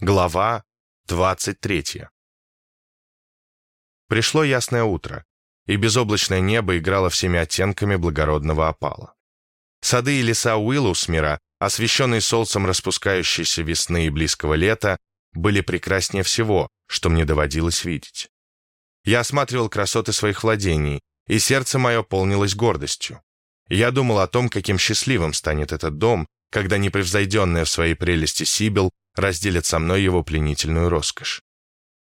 Глава 23. Пришло ясное утро, и безоблачное небо играло всеми оттенками благородного опала. Сады и леса Уиллусмира, освещенные солнцем распускающейся весны и близкого лета, были прекраснее всего, что мне доводилось видеть. Я осматривал красоты своих владений, и сердце мое полнилось гордостью. Я думал о том, каким счастливым станет этот дом, когда непревзойденная в своей прелести Сибил разделит со мной его пленительную роскошь.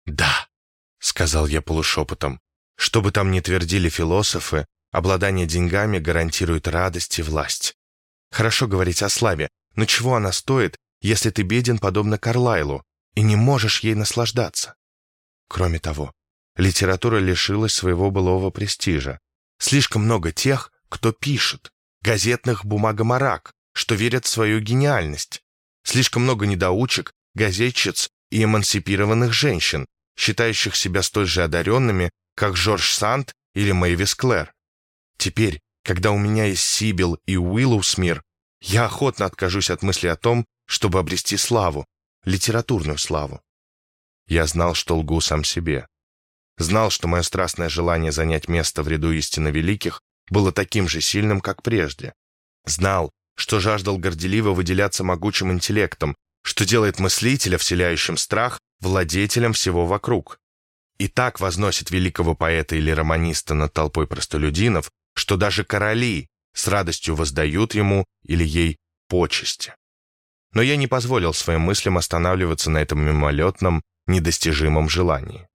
«Да», — сказал я полушепотом, — «что бы там ни твердили философы, обладание деньгами гарантирует радость и власть. Хорошо говорить о славе, но чего она стоит, если ты беден, подобно Карлайлу, и не можешь ей наслаждаться? Кроме того, литература лишилась своего былого престижа. Слишком много тех, кто пишет, газетных бумагомарак, что верят в свою гениальность. Слишком много недоучек, газетчиц и эмансипированных женщин, считающих себя столь же одаренными, как Жорж Санд или Мэйвис Клэр. Теперь, когда у меня есть Сибил и Уиллоусмир, я охотно откажусь от мысли о том, чтобы обрести славу, литературную славу. Я знал, что лгу сам себе. Знал, что мое страстное желание занять место в ряду истинно великих было таким же сильным, как прежде. Знал, что жаждал горделиво выделяться могучим интеллектом, что делает мыслителя, вселяющим страх, владетелем всего вокруг. И так возносит великого поэта или романиста над толпой простолюдинов, что даже короли с радостью воздают ему или ей почести. Но я не позволил своим мыслям останавливаться на этом мимолетном, недостижимом желании.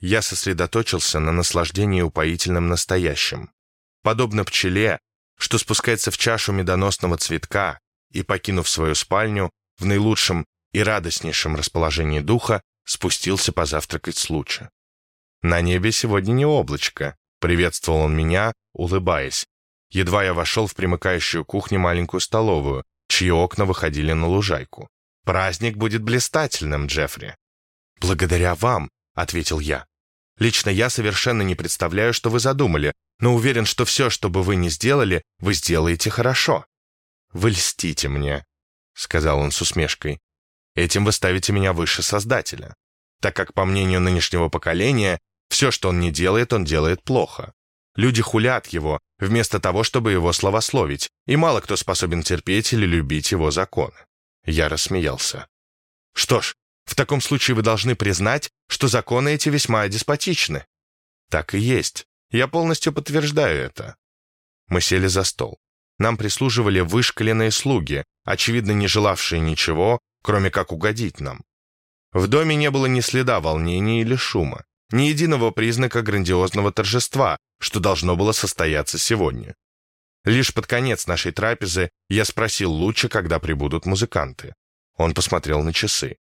Я сосредоточился на наслаждении упоительным настоящим. Подобно пчеле, что спускается в чашу медоносного цветка и, покинув свою спальню, в наилучшем и радостнейшем расположении духа спустился позавтракать с луча. «На небе сегодня не облачко», — приветствовал он меня, улыбаясь. Едва я вошел в примыкающую кухню маленькую столовую, чьи окна выходили на лужайку. «Праздник будет блистательным, Джеффри». «Благодаря вам», — ответил я. «Лично я совершенно не представляю, что вы задумали, но уверен, что все, что бы вы ни сделали, вы сделаете хорошо». «Вы льстите мне», — сказал он с усмешкой. «Этим вы ставите меня выше Создателя, так как, по мнению нынешнего поколения, все, что он не делает, он делает плохо. Люди хулят его, вместо того, чтобы его славословить, и мало кто способен терпеть или любить его законы». Я рассмеялся. «Что ж, в таком случае вы должны признать, что законы эти весьма деспотичны». «Так и есть. Я полностью подтверждаю это. Мы сели за стол. Нам прислуживали вышкаленные слуги, очевидно, не желавшие ничего, кроме как угодить нам. В доме не было ни следа волнения или шума, ни единого признака грандиозного торжества, что должно было состояться сегодня. Лишь под конец нашей трапезы я спросил лучше, когда прибудут музыканты. Он посмотрел на часы.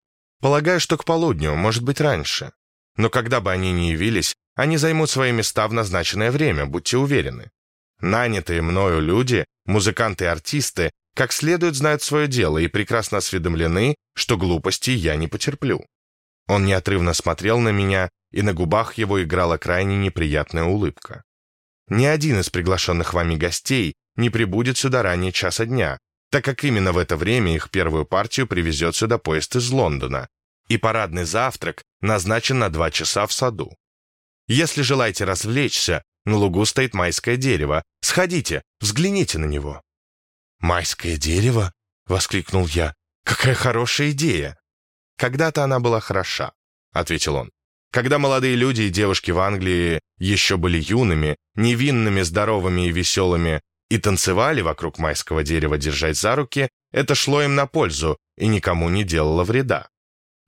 Полагаю, что к полудню, может быть, раньше. Но когда бы они ни явились, они займут свои места в назначенное время, будьте уверены. Нанятые мною люди, музыканты и артисты, как следует знают свое дело и прекрасно осведомлены, что глупости я не потерплю. Он неотрывно смотрел на меня, и на губах его играла крайне неприятная улыбка. Ни один из приглашенных вами гостей не прибудет сюда ранее часа дня, так как именно в это время их первую партию привезет сюда поезд из Лондона, и парадный завтрак назначен на два часа в саду. Если желаете развлечься, на лугу стоит майское дерево. Сходите, взгляните на него». «Майское дерево?» — воскликнул я. «Какая хорошая идея!» «Когда-то она была хороша», — ответил он. «Когда молодые люди и девушки в Англии еще были юными, невинными, здоровыми и веселыми, и танцевали вокруг майского дерева, держать за руки, это шло им на пользу и никому не делало вреда.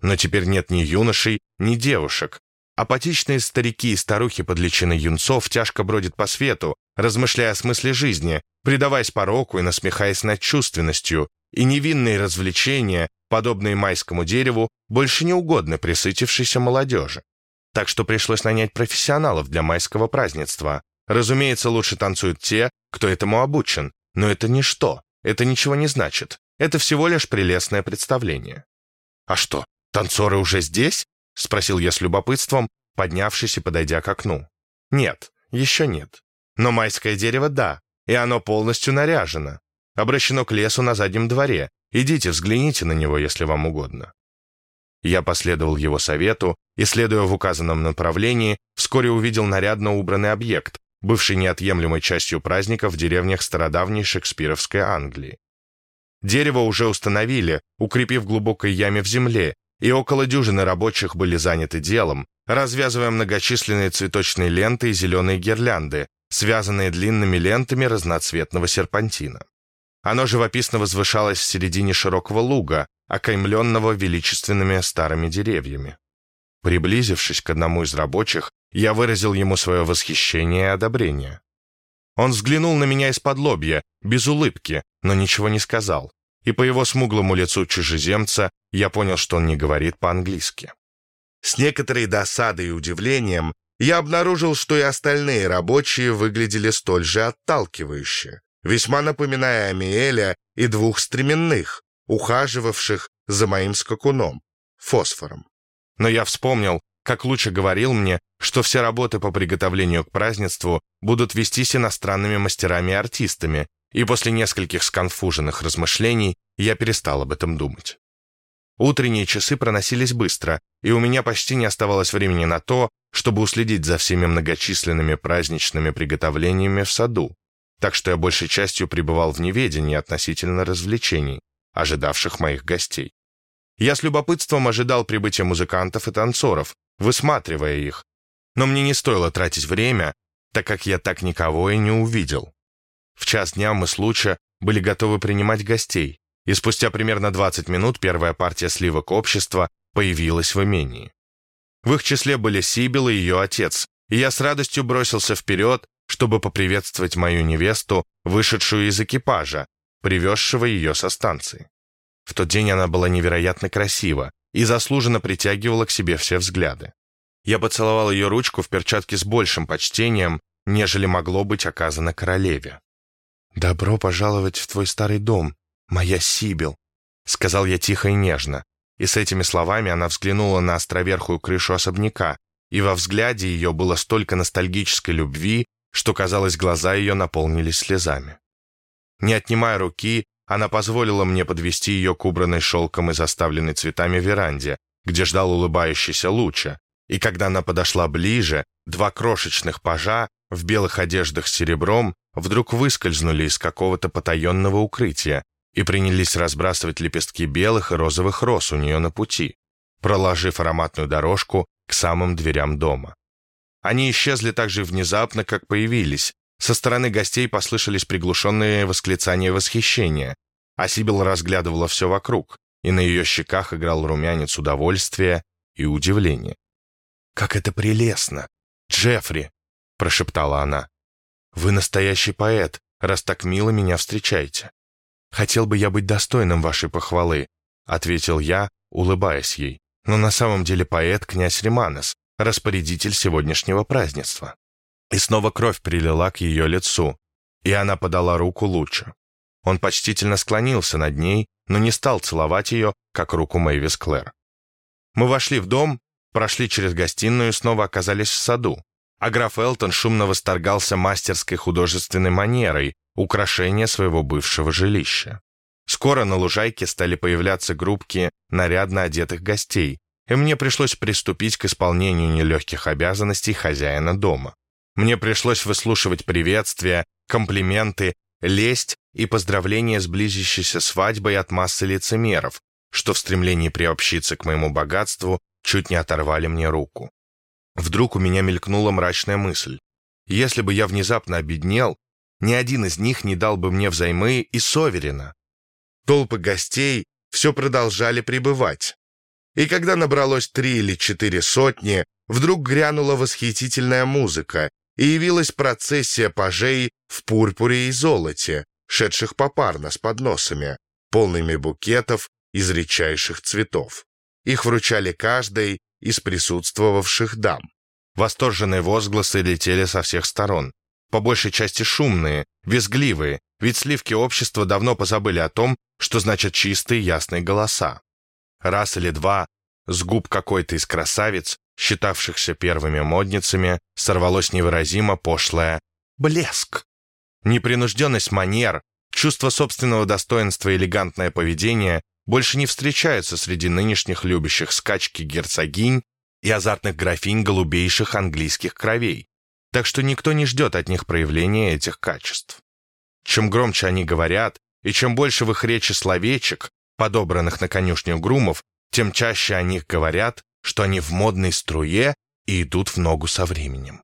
Но теперь нет ни юношей, ни девушек, Апатичные старики и старухи под личиной юнцов тяжко бродят по свету, размышляя о смысле жизни, предаваясь пороку и насмехаясь над чувственностью, и невинные развлечения, подобные майскому дереву, больше не угодны присытившейся молодежи. Так что пришлось нанять профессионалов для майского празднества. Разумеется, лучше танцуют те, кто этому обучен, но это ничто, это ничего не значит. Это всего лишь прелестное представление. А что, танцоры уже здесь? — спросил я с любопытством, поднявшись и подойдя к окну. «Нет, еще нет. Но майское дерево — да, и оно полностью наряжено. Обращено к лесу на заднем дворе. Идите, взгляните на него, если вам угодно». Я последовал его совету и, следуя в указанном направлении, вскоре увидел нарядно убранный объект, бывший неотъемлемой частью праздника в деревнях стародавней шекспировской Англии. Дерево уже установили, укрепив глубокой яме в земле, и около дюжины рабочих были заняты делом, развязывая многочисленные цветочные ленты и зеленые гирлянды, связанные длинными лентами разноцветного серпантина. Оно живописно возвышалось в середине широкого луга, окаймленного величественными старыми деревьями. Приблизившись к одному из рабочих, я выразил ему свое восхищение и одобрение. Он взглянул на меня из-под лобья, без улыбки, но ничего не сказал, и по его смуглому лицу чужеземца я понял, что он не говорит по-английски. С некоторой досадой и удивлением я обнаружил, что и остальные рабочие выглядели столь же отталкивающе, весьма напоминая Амиэля и двух стременных, ухаживавших за моим скакуном, фосфором. Но я вспомнил, как лучше говорил мне, что все работы по приготовлению к празднеству будут вестись иностранными мастерами и артистами, и после нескольких сконфуженных размышлений я перестал об этом думать. Утренние часы проносились быстро, и у меня почти не оставалось времени на то, чтобы уследить за всеми многочисленными праздничными приготовлениями в саду, так что я большей частью пребывал в неведении относительно развлечений, ожидавших моих гостей. Я с любопытством ожидал прибытия музыкантов и танцоров, высматривая их, но мне не стоило тратить время, так как я так никого и не увидел. В час дня мы с Луча были готовы принимать гостей, и спустя примерно 20 минут первая партия сливок общества появилась в имении. В их числе были Сибил и ее отец, и я с радостью бросился вперед, чтобы поприветствовать мою невесту, вышедшую из экипажа, привезшего ее со станции. В тот день она была невероятно красива и заслуженно притягивала к себе все взгляды. Я поцеловал ее ручку в перчатке с большим почтением, нежели могло быть оказано королеве. «Добро пожаловать в твой старый дом, моя Сибил», — сказал я тихо и нежно, и с этими словами она взглянула на островерхую крышу особняка, и во взгляде ее было столько ностальгической любви, что, казалось, глаза ее наполнились слезами. Не отнимая руки, она позволила мне подвести ее к убранной шелком и заставленной цветами веранде, где ждал улыбающийся Луча, и когда она подошла ближе, два крошечных пажа в белых одеждах с серебром вдруг выскользнули из какого-то потаенного укрытия и принялись разбрасывать лепестки белых и розовых роз у нее на пути, проложив ароматную дорожку к самым дверям дома. Они исчезли так же внезапно, как появились. Со стороны гостей послышались приглушенные восклицания восхищения, а Сибил разглядывала все вокруг, и на ее щеках играл румянец удовольствия и удивления. «Как это прелестно! Джеффри!» — прошептала она. «Вы настоящий поэт, раз так мило меня встречаете». «Хотел бы я быть достойным вашей похвалы», — ответил я, улыбаясь ей. «Но на самом деле поэт князь Риманос, распорядитель сегодняшнего празднества». И снова кровь прилила к ее лицу, и она подала руку лучше. Он почтительно склонился над ней, но не стал целовать ее, как руку Мэйвис Клэр. Мы вошли в дом, прошли через гостиную и снова оказались в саду. А граф Элтон шумно восторгался мастерской художественной манерой, украшения своего бывшего жилища. Скоро на лужайке стали появляться группки нарядно одетых гостей, и мне пришлось приступить к исполнению нелегких обязанностей хозяина дома. Мне пришлось выслушивать приветствия, комплименты, лесть и поздравления с близящейся свадьбой от массы лицемеров, что в стремлении приобщиться к моему богатству чуть не оторвали мне руку. Вдруг у меня мелькнула мрачная мысль. Если бы я внезапно обеднел, ни один из них не дал бы мне взаймы и соверена. Толпы гостей все продолжали пребывать. И когда набралось три или четыре сотни, вдруг грянула восхитительная музыка, и явилась процессия пажей в пурпуре и золоте, шедших попарно с подносами, полными букетов из редчайших цветов. Их вручали каждой из присутствовавших дам. Восторженные возгласы летели со всех сторон по большей части шумные, визгливые, ведь сливки общества давно позабыли о том, что значат чистые ясные голоса. Раз или два с губ какой-то из красавиц, считавшихся первыми модницами, сорвалось невыразимо пошлое «блеск». Непринужденность манер, чувство собственного достоинства и элегантное поведение больше не встречаются среди нынешних любящих скачки герцогинь и азартных графинь голубейших английских кровей, так что никто не ждет от них проявления этих качеств. Чем громче они говорят, и чем больше в их речи словечек, подобранных на конюшню грумов, тем чаще о них говорят, что они в модной струе и идут в ногу со временем.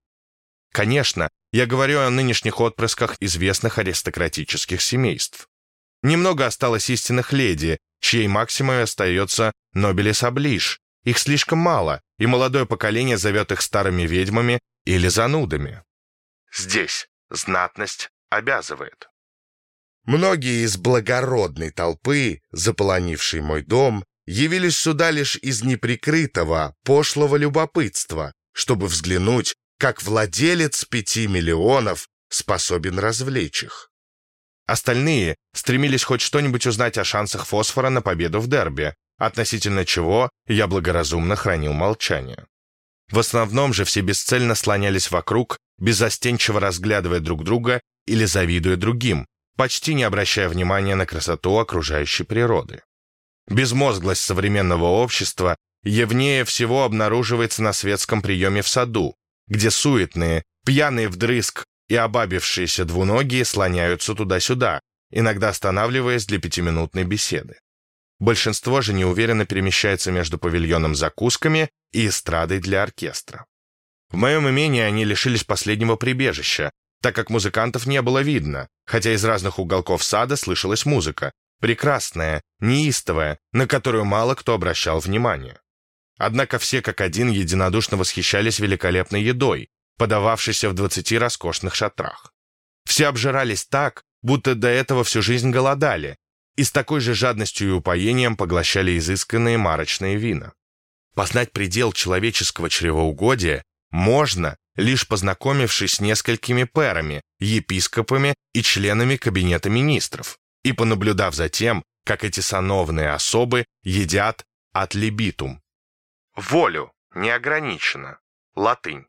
Конечно, я говорю о нынешних отпрысках известных аристократических семейств. Немного осталось истинных леди, чьей максимой остается Нобелес Облиш. Их слишком мало, и молодое поколение зовет их старыми ведьмами или занудами. Здесь знатность обязывает. Многие из благородной толпы, заполонившей мой дом, явились сюда лишь из неприкрытого, пошлого любопытства, чтобы взглянуть, как владелец пяти миллионов способен развлечь их. Остальные стремились хоть что-нибудь узнать о шансах фосфора на победу в дерби, относительно чего я благоразумно хранил молчание. В основном же все бесцельно слонялись вокруг, беззастенчиво разглядывая друг друга или завидуя другим, почти не обращая внимания на красоту окружающей природы. Безмозглость современного общества явнее всего обнаруживается на светском приеме в саду, где суетные, пьяные вдрызг и обабившиеся двуногие слоняются туда-сюда, иногда останавливаясь для пятиминутной беседы. Большинство же неуверенно перемещается между павильоном закусками и эстрадой для оркестра. В моем имении они лишились последнего прибежища, так как музыкантов не было видно, хотя из разных уголков сада слышалась музыка, прекрасная, неистовая, на которую мало кто обращал внимание. Однако все как один единодушно восхищались великолепной едой, подававшейся в двадцати роскошных шатрах. Все обжирались так, будто до этого всю жизнь голодали, и с такой же жадностью и упоением поглощали изысканные марочные вина. Познать предел человеческого чревоугодия можно, лишь познакомившись с несколькими пэрами, епископами и членами кабинета министров, и понаблюдав за тем, как эти сановные особы едят от либитум. Волю, неограниченно. Латынь.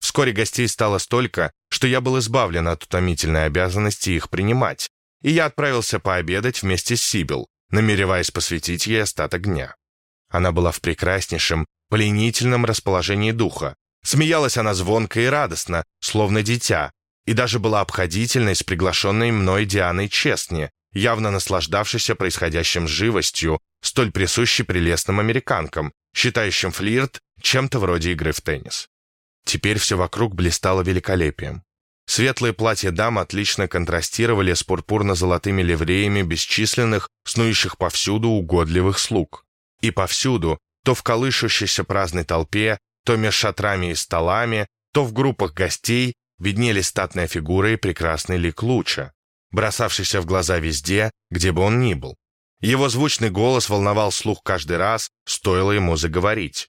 Вскоре гостей стало столько, что я был избавлен от утомительной обязанности их принимать, и я отправился пообедать вместе с Сибил, намереваясь посвятить ей остаток дня. Она была в прекраснейшем, пленительном расположении духа, Смеялась она звонко и радостно, словно дитя, и даже была обходительной с приглашенной мной Дианой Честни, явно наслаждавшейся происходящим живостью, столь присущей прелестным американкам, считающим флирт чем-то вроде игры в теннис. Теперь все вокруг блистало великолепием. Светлые платья дам отлично контрастировали с пурпурно-золотыми ливреями бесчисленных, снующих повсюду угодливых слуг. И повсюду, то в колышущейся праздной толпе, то меж шатрами и столами, то в группах гостей виднелись статная фигура и прекрасный лик луча, бросавшийся в глаза везде, где бы он ни был. Его звучный голос волновал слух каждый раз, стоило ему заговорить.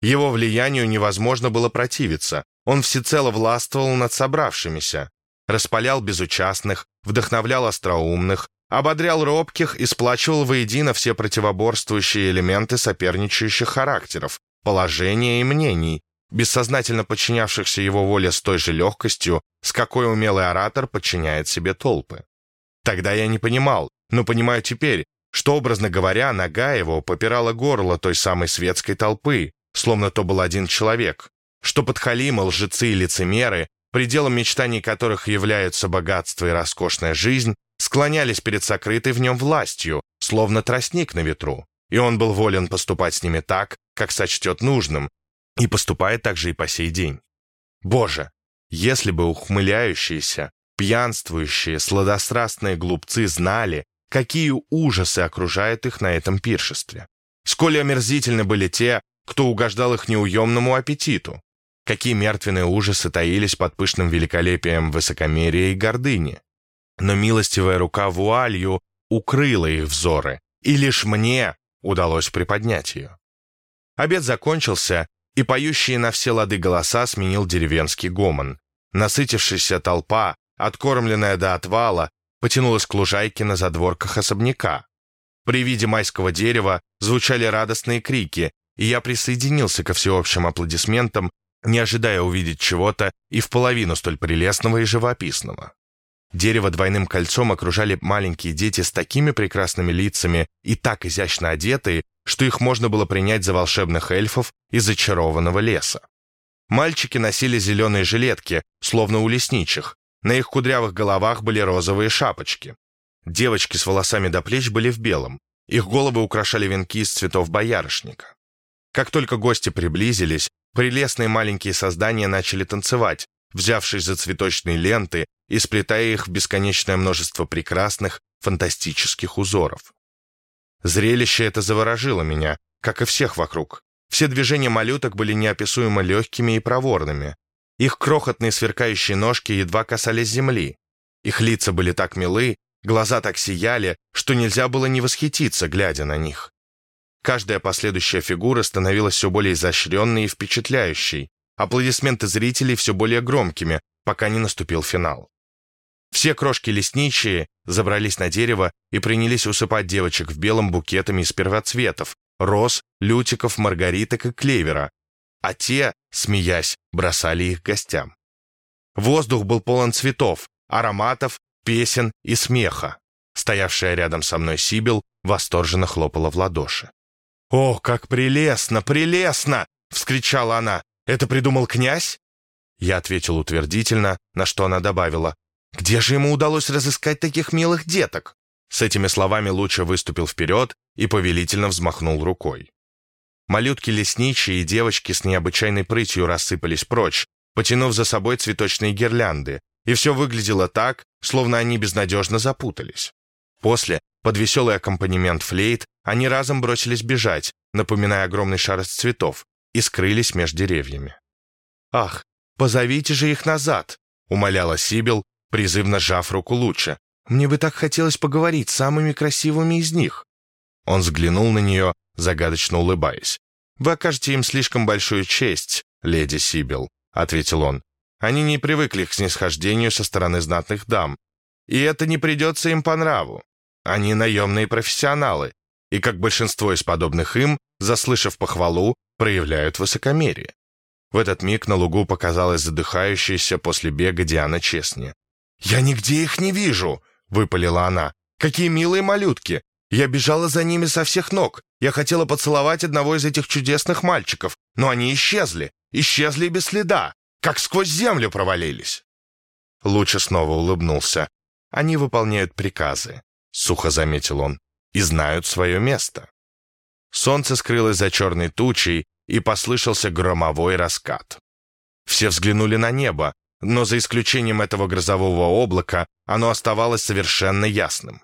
Его влиянию невозможно было противиться, он всецело властвовал над собравшимися, распалял безучастных, вдохновлял остроумных, ободрял робких и сплачивал воедино все противоборствующие элементы соперничающих характеров, положения и мнений, бессознательно подчинявшихся его воле с той же легкостью, с какой умелый оратор подчиняет себе толпы. Тогда я не понимал, но понимаю теперь, что, образно говоря, нога его попирала горло той самой светской толпы, словно то был один человек, что подхалимы, лжецы и лицемеры, пределом мечтаний которых являются богатство и роскошная жизнь, склонялись перед сокрытой в нем властью, словно тростник на ветру, и он был волен поступать с ними так, как сочтет нужным, и поступает также и по сей день. Боже, если бы ухмыляющиеся, пьянствующие, сладострастные глупцы знали, какие ужасы окружают их на этом пиршестве. Сколь омерзительны были те, кто угождал их неуемному аппетиту. Какие мертвенные ужасы таились под пышным великолепием высокомерия и гордыни. Но милостивая рука вуалью укрыла их взоры, и лишь мне удалось приподнять ее. Обед закончился, и поющие на все лады голоса сменил деревенский гомон. Насытившаяся толпа, откормленная до отвала, потянулась к лужайке на задворках особняка. При виде майского дерева звучали радостные крики, и я присоединился ко всеобщим аплодисментам, не ожидая увидеть чего-то и в половину столь прелестного и живописного. Дерево двойным кольцом окружали маленькие дети с такими прекрасными лицами и так изящно одетые, что их можно было принять за волшебных эльфов из зачарованного леса. Мальчики носили зеленые жилетки, словно у лесничих. На их кудрявых головах были розовые шапочки. Девочки с волосами до плеч были в белом. Их головы украшали венки из цветов боярышника. Как только гости приблизились, прелестные маленькие создания начали танцевать, взявшись за цветочные ленты и сплетая их в бесконечное множество прекрасных, фантастических узоров. Зрелище это заворожило меня, как и всех вокруг. Все движения малюток были неописуемо легкими и проворными. Их крохотные сверкающие ножки едва касались земли. Их лица были так милы, глаза так сияли, что нельзя было не восхититься, глядя на них. Каждая последующая фигура становилась все более изощренной и впечатляющей, аплодисменты зрителей все более громкими, пока не наступил финал. Все крошки лесничие забрались на дерево и принялись усыпать девочек в белом букетами из первоцветов, роз, лютиков, маргариток и клевера, а те, смеясь, бросали их гостям. Воздух был полон цветов, ароматов, песен и смеха. Стоявшая рядом со мной Сибил восторженно хлопала в ладоши. «О, как прелестно, прелестно!» — вскричала она. «Это придумал князь?» Я ответил утвердительно, на что она добавила. «Где же ему удалось разыскать таких милых деток?» С этими словами Луча выступил вперед и повелительно взмахнул рукой. Малютки лесничие и девочки с необычайной прытью рассыпались прочь, потянув за собой цветочные гирлянды, и все выглядело так, словно они безнадежно запутались. После, под веселый аккомпанемент флейт, они разом бросились бежать, напоминая огромный шар из цветов, и скрылись между деревьями. «Ах, позовите же их назад!» — умоляла Сибил, призывно сжав руку лучше. «Мне бы так хотелось поговорить с самыми красивыми из них». Он взглянул на нее, загадочно улыбаясь. «Вы окажете им слишком большую честь, леди Сибил», — ответил он. «Они не привыкли к снисхождению со стороны знатных дам, и это не придется им по нраву. Они наемные профессионалы, и, как большинство из подобных им, заслышав похвалу, проявляют высокомерие. В этот миг на лугу показалась задыхающаяся после бега Диана Честни. «Я нигде их не вижу!» — выпалила она. «Какие милые малютки! Я бежала за ними со всех ног. Я хотела поцеловать одного из этих чудесных мальчиков, но они исчезли. Исчезли без следа, как сквозь землю провалились». Лучше снова улыбнулся. «Они выполняют приказы», — сухо заметил он и знают свое место. Солнце скрылось за черной тучей, и послышался громовой раскат. Все взглянули на небо, но за исключением этого грозового облака оно оставалось совершенно ясным.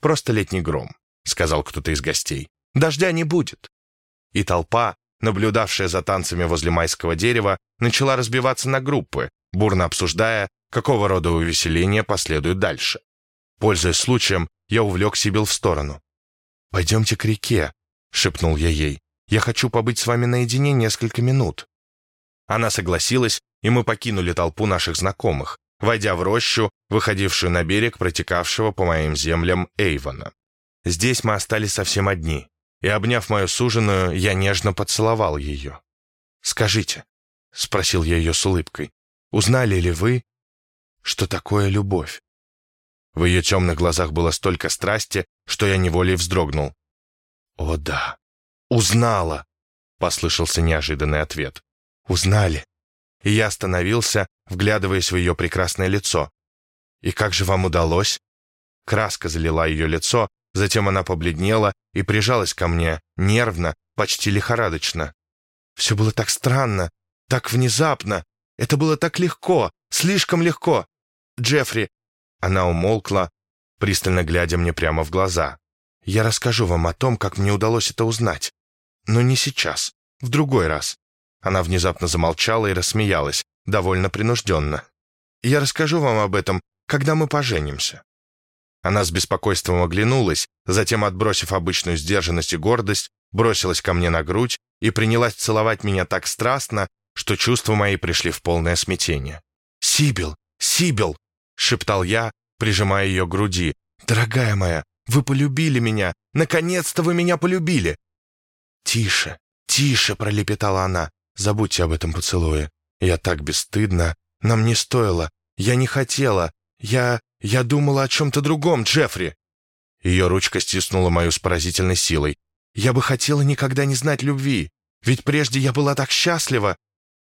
«Просто летний гром», — сказал кто-то из гостей. «Дождя не будет». И толпа, наблюдавшая за танцами возле майского дерева, начала разбиваться на группы, бурно обсуждая, какого рода увеселения последует дальше. Пользуясь случаем, я увлек Сибил в сторону. «Пойдемте к реке», — шепнул я ей. «Я хочу побыть с вами наедине несколько минут». Она согласилась, и мы покинули толпу наших знакомых, войдя в рощу, выходившую на берег протекавшего по моим землям Эйвона. Здесь мы остались совсем одни, и, обняв мою суженую, я нежно поцеловал ее. «Скажите», — спросил я ее с улыбкой, «узнали ли вы, что такое любовь?» В ее темных глазах было столько страсти, что я неволей вздрогнул. «О да, узнала!» — послышался неожиданный ответ. «Узнали!» И я остановился, вглядываясь в ее прекрасное лицо. «И как же вам удалось?» Краска залила ее лицо, затем она побледнела и прижалась ко мне, нервно, почти лихорадочно. Все было так странно, так внезапно. Это было так легко, слишком легко. Джеффри, она умолкла, пристально глядя мне прямо в глаза. «Я расскажу вам о том, как мне удалось это узнать. Но не сейчас, в другой раз». Она внезапно замолчала и рассмеялась, довольно принужденно. «Я расскажу вам об этом, когда мы поженимся». Она с беспокойством оглянулась, затем, отбросив обычную сдержанность и гордость, бросилась ко мне на грудь и принялась целовать меня так страстно, что чувства мои пришли в полное смятение. «Сибил! Сибил!» — шептал я, прижимая ее к груди. «Дорогая моя, вы полюбили меня! Наконец-то вы меня полюбили!» «Тише, тише!» — пролепетала она. «Забудьте об этом поцелуе. Я так бесстыдна. Нам не стоило. Я не хотела. Я... Я думала о чем-то другом, Джеффри!» Ее ручка стиснула мою с поразительной силой. «Я бы хотела никогда не знать любви, ведь прежде я была так счастлива!»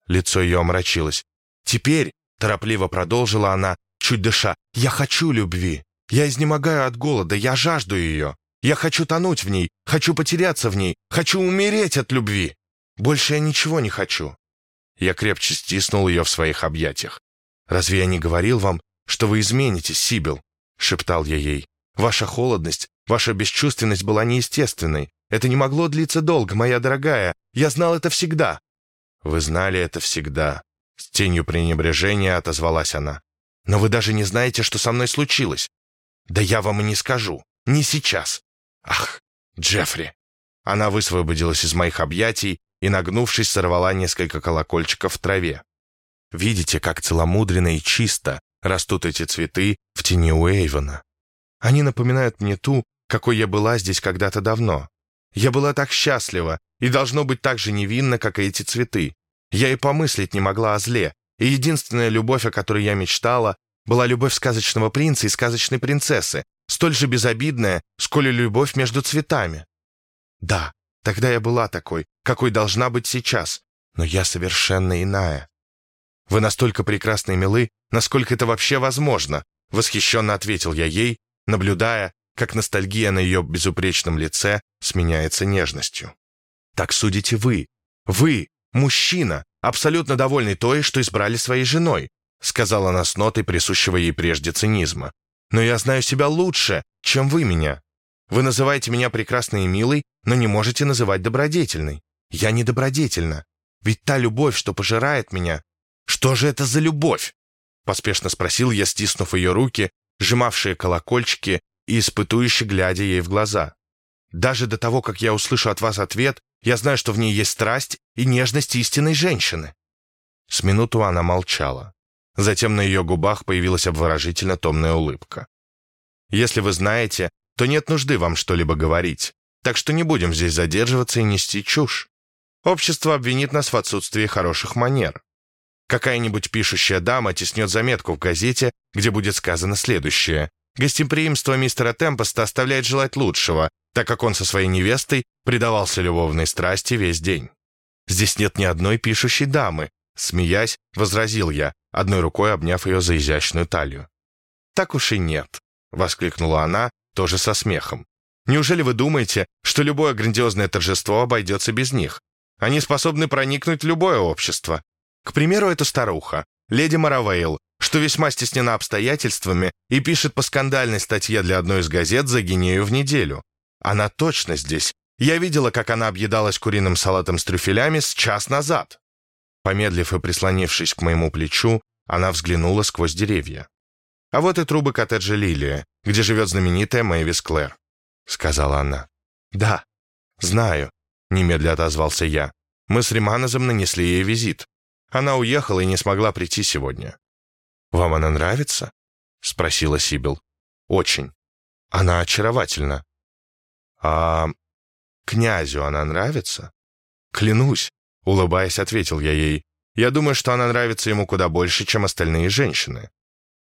Лицо ее омрачилось. «Теперь», — торопливо продолжила она, чуть дыша, «я хочу любви. Я изнемогаю от голода, я жажду ее. Я хочу тонуть в ней, хочу потеряться в ней, хочу умереть от любви. Больше я ничего не хочу». Я крепче стиснул ее в своих объятиях. «Разве я не говорил вам, что вы изменитесь, Сибил?» — шептал я ей. «Ваша холодность, ваша бесчувственность была неестественной. Это не могло длиться долго, моя дорогая. Я знал это всегда». «Вы знали это всегда», — с тенью пренебрежения отозвалась она. «Но вы даже не знаете, что со мной случилось. Да я вам и не скажу. Не сейчас. Ах, Джеффри!» Она высвободилась из моих объятий и, нагнувшись, сорвала несколько колокольчиков в траве. Видите, как целомудренно и чисто растут эти цветы в тени Уэйвена. Они напоминают мне ту, какой я была здесь когда-то давно. Я была так счастлива и должно быть так же невинна, как и эти цветы. Я и помыслить не могла о зле, и единственная любовь, о которой я мечтала, была любовь сказочного принца и сказочной принцессы, столь же безобидная, сколь и любовь между цветами. Да, тогда я была такой, какой должна быть сейчас, но я совершенно иная. Вы настолько прекрасны и милы, насколько это вообще возможно, восхищенно ответил я ей, наблюдая, как ностальгия на ее безупречном лице сменяется нежностью. Так судите вы. Вы, мужчина, абсолютно довольный той, что избрали своей женой, сказала она с нотой присущего ей прежде цинизма. Но я знаю себя лучше, чем вы меня. Вы называете меня прекрасной и милой, но не можете называть добродетельной. Я не добродетельна. Ведь та любовь, что пожирает меня... Что же это за любовь? Поспешно спросил я, стиснув ее руки, сжимавшие колокольчики и испытующе глядя ей в глаза. Даже до того, как я услышу от вас ответ, я знаю, что в ней есть страсть и нежность истинной женщины». С минуту она молчала. Затем на ее губах появилась обворожительно томная улыбка. «Если вы знаете, то нет нужды вам что-либо говорить, так что не будем здесь задерживаться и нести чушь. Общество обвинит нас в отсутствии хороших манер. Какая-нибудь пишущая дама теснет заметку в газете, где будет сказано следующее. Гостеприимство мистера Темпоста оставляет желать лучшего, так как он со своей невестой предавался любовной страсти весь день. Здесь нет ни одной пишущей дамы, смеясь, возразил я, одной рукой обняв ее за изящную талию. «Так уж и нет», — воскликнула она, тоже со смехом. «Неужели вы думаете, что любое грандиозное торжество обойдется без них? Они способны проникнуть в любое общество. К примеру, эта старуха, леди Маравейл, что весьма стеснена обстоятельствами и пишет по скандальной статье для одной из газет за гинею в неделю. Она точно здесь. Я видела, как она объедалась куриным салатом с трюфелями с час назад. Помедлив и прислонившись к моему плечу, она взглянула сквозь деревья. «А вот и трубы коттеджа Лилия, где живет знаменитая Мэйвис Клэр», — сказала она. «Да, знаю», — немедля отозвался я. «Мы с Риманозом нанесли ей визит. Она уехала и не смогла прийти сегодня. «Вам она нравится?» — спросила Сибил. «Очень. Она очаровательна». «А князю она нравится?» «Клянусь», — улыбаясь, ответил я ей. «Я думаю, что она нравится ему куда больше, чем остальные женщины».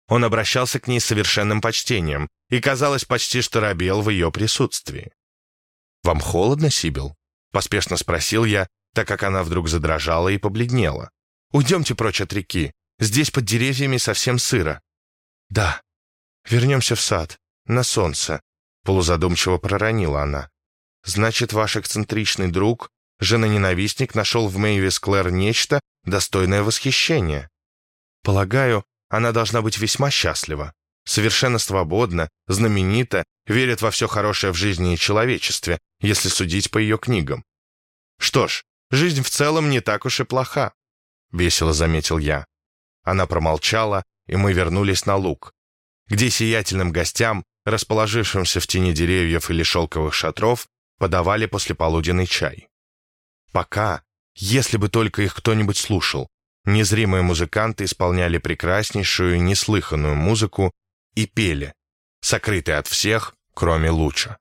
Он обращался к ней с совершенным почтением и, казалось, почти что робел в ее присутствии. «Вам холодно, Сибил?» — поспешно спросил я, так как она вдруг задрожала и побледнела. «Уйдемте прочь от реки. Здесь под деревьями совсем сыро». «Да. Вернемся в сад. На солнце», — полузадумчиво проронила она. «Значит, ваш эксцентричный друг, жена-ненавистник, нашел в Мэйвис Клэр нечто, достойное восхищения. Полагаю, она должна быть весьма счастлива, совершенно свободна, знаменита, верит во все хорошее в жизни и человечестве, если судить по ее книгам. Что ж, жизнь в целом не так уж и плоха», — весело заметил я. Она промолчала, и мы вернулись на луг, где сиятельным гостям, расположившимся в тени деревьев или шелковых шатров, подавали послеполуденный чай. Пока, если бы только их кто-нибудь слушал, незримые музыканты исполняли прекраснейшую, неслыханную музыку и пели, сокрытые от всех, кроме луча.